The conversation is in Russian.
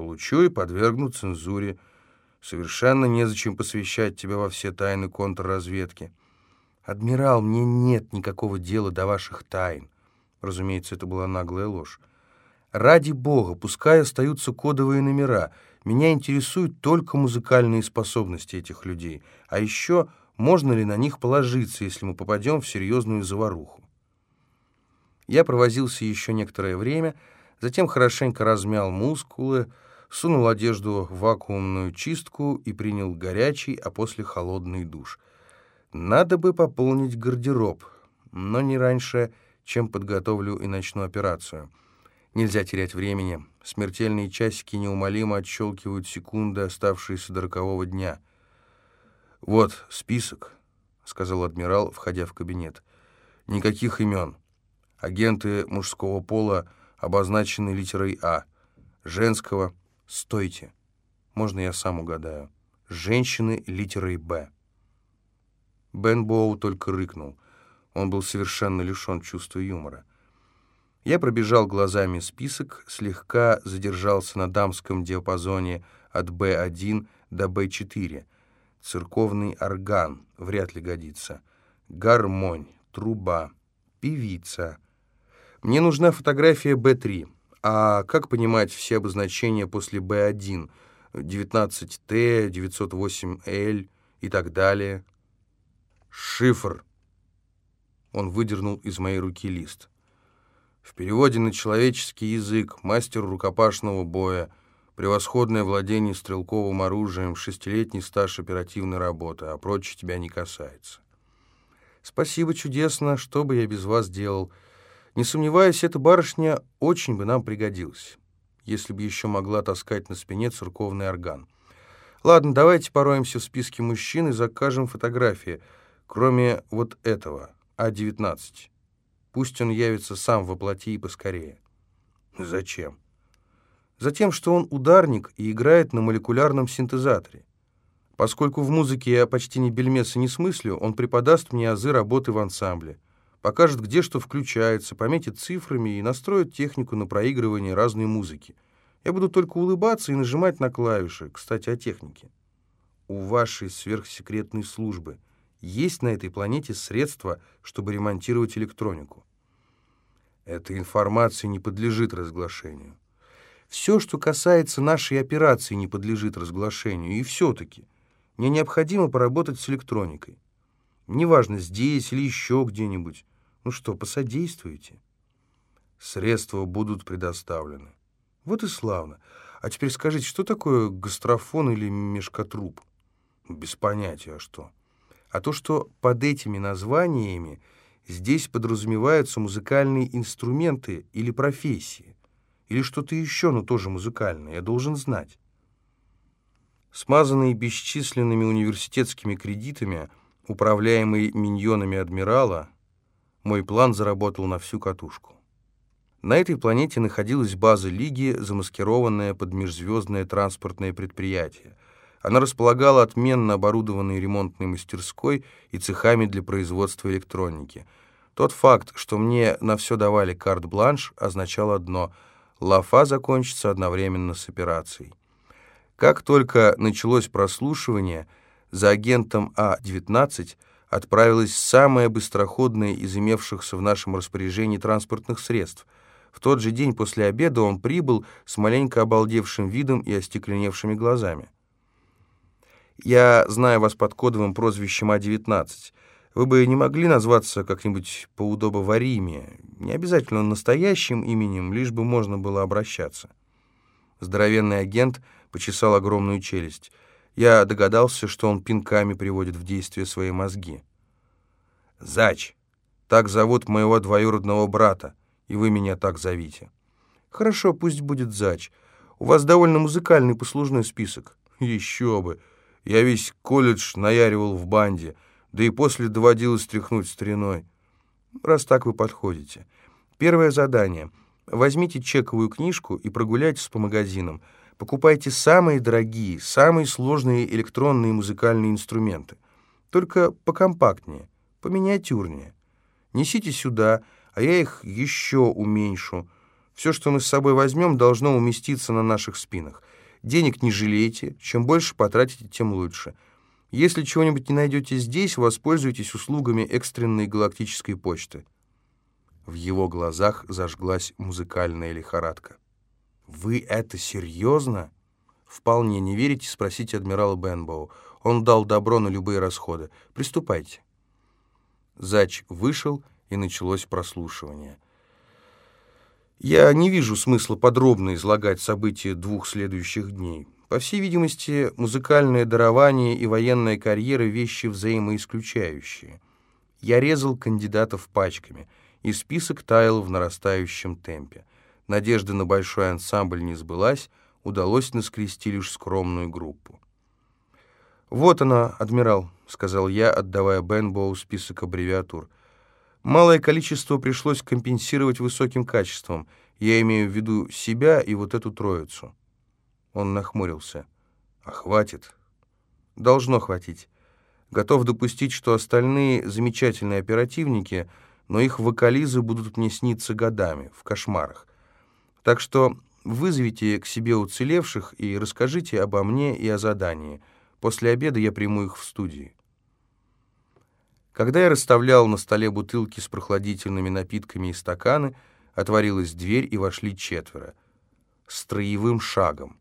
Получу и подвергну цензуре. Совершенно незачем посвящать тебя во все тайны контрразведки. Адмирал, мне нет никакого дела до ваших тайн. Разумеется, это была наглая ложь. Ради бога, пускай остаются кодовые номера. Меня интересуют только музыкальные способности этих людей. А еще, можно ли на них положиться, если мы попадем в серьезную заваруху? Я провозился еще некоторое время, затем хорошенько размял мускулы, сунул одежду в вакуумную чистку и принял горячий, а после холодный душ. Надо бы пополнить гардероб, но не раньше, чем подготовлю и начну операцию. Нельзя терять времени. Смертельные часики неумолимо отщелкивают секунды, оставшиеся до рокового дня. «Вот список», — сказал адмирал, входя в кабинет. «Никаких имен. Агенты мужского пола обозначены литерой «А». Женского «Стойте». Можно я сам угадаю. Женщины литерой «Б». Бен Боу только рыкнул. Он был совершенно лишен чувства юмора. Я пробежал глазами список, слегка задержался на дамском диапазоне от Б1 до Б4. Церковный орган вряд ли годится. Гармонь, труба, певица. Мне нужна фотография Б3. А как понимать все обозначения после Б1? 19Т, 908Л и так далее. Шифр. Он выдернул из моей руки лист. В переводе на человеческий язык мастер рукопашного боя, превосходное владение стрелковым оружием, шестилетний стаж оперативной работы, а прочее тебя не касается. Спасибо, чудесно, что бы я без вас делал. Не сомневаюсь, эта барышня очень бы нам пригодилась, если бы еще могла таскать на спине церковный орган. Ладно, давайте пороемся в списке мужчин и закажем фотографии, кроме вот этого, А-19. Пусть он явится сам воплоти и поскорее. Зачем? Затем, что он ударник и играет на молекулярном синтезаторе. Поскольку в музыке я почти ни бельмеса не смыслю, он преподаст мне азы работы в ансамбле, покажет, где что включается, пометит цифрами и настроит технику на проигрывание разной музыки. Я буду только улыбаться и нажимать на клавиши. Кстати, о технике. У вашей сверхсекретной службы – есть на этой планете средства, чтобы ремонтировать электронику. Эта информация не подлежит разглашению. Все, что касается нашей операции, не подлежит разглашению, и все-таки мне необходимо поработать с электроникой. Неважно, здесь или еще где-нибудь. Ну что, посодействуйте. Средства будут предоставлены. Вот и славно. А теперь скажите, что такое гастрофон или мешкотруб? Без понятия, а что? а то, что под этими названиями здесь подразумеваются музыкальные инструменты или профессии, или что-то еще, но тоже музыкальное, я должен знать. Смазанный бесчисленными университетскими кредитами, управляемый миньонами адмирала, мой план заработал на всю катушку. На этой планете находилась база Лиги, замаскированная под межзвездное транспортное предприятие — она располагала отменно оборудованной ремонтной мастерской и цехами для производства электроники. Тот факт, что мне на все давали карт-бланш, означал одно — лафа закончится одновременно с операцией. Как только началось прослушивание, за агентом А-19 отправилась самая быстроходная из имевшихся в нашем распоряжении транспортных средств. В тот же день после обеда он прибыл с маленько обалдевшим видом и остекленевшими глазами. Я знаю вас под кодовым прозвищем А-19. Вы бы не могли назваться как-нибудь поудобоваримее, не обязательно настоящим именем, лишь бы можно было обращаться. Здоровенный агент почесал огромную челюсть. Я догадался, что он пинками приводит в действие свои мозги. «Зач, так зовут моего двоюродного брата, и вы меня так зовите». «Хорошо, пусть будет Зач. У вас довольно музыкальный послужной список». «Еще бы!» Я весь колледж наяривал в банде, да и после доводилось стряхнуть стариной. Раз так вы подходите. Первое задание. Возьмите чековую книжку и прогуляйтесь по магазинам. Покупайте самые дорогие, самые сложные электронные музыкальные инструменты. Только покомпактнее, поминиатюрнее. Несите сюда, а я их еще уменьшу. Все, что мы с собой возьмем, должно уместиться на наших спинах. Денег не жалейте, чем больше потратите, тем лучше. Если чего-нибудь не найдете здесь, воспользуйтесь услугами экстренной галактической почты». В его глазах зажглась музыкальная лихорадка. «Вы это серьезно?» «Вполне не верите?» — спросите адмирала Бенбоу. Он дал добро на любые расходы. Приступайте. Зач вышел, и началось прослушивание. Я не вижу смысла подробно излагать события двух следующих дней. По всей видимости, музыкальное дарование и военная карьера — вещи взаимоисключающие. Я резал кандидатов пачками, и список таял в нарастающем темпе. Надежда на большой ансамбль не сбылась, удалось наскрести лишь скромную группу. «Вот она, адмирал», — сказал я, отдавая Бенбоу список аббревиатур. «Малое количество пришлось компенсировать высоким качеством. Я имею в виду себя и вот эту троицу». Он нахмурился. «А хватит?» «Должно хватить. Готов допустить, что остальные замечательные оперативники, но их вокализы будут мне сниться годами, в кошмарах. Так что вызовите к себе уцелевших и расскажите обо мне и о задании». После обеда я приму их в студии. Когда я расставлял на столе бутылки с прохладительными напитками и стаканы, отворилась дверь и вошли четверо. Строевым шагом.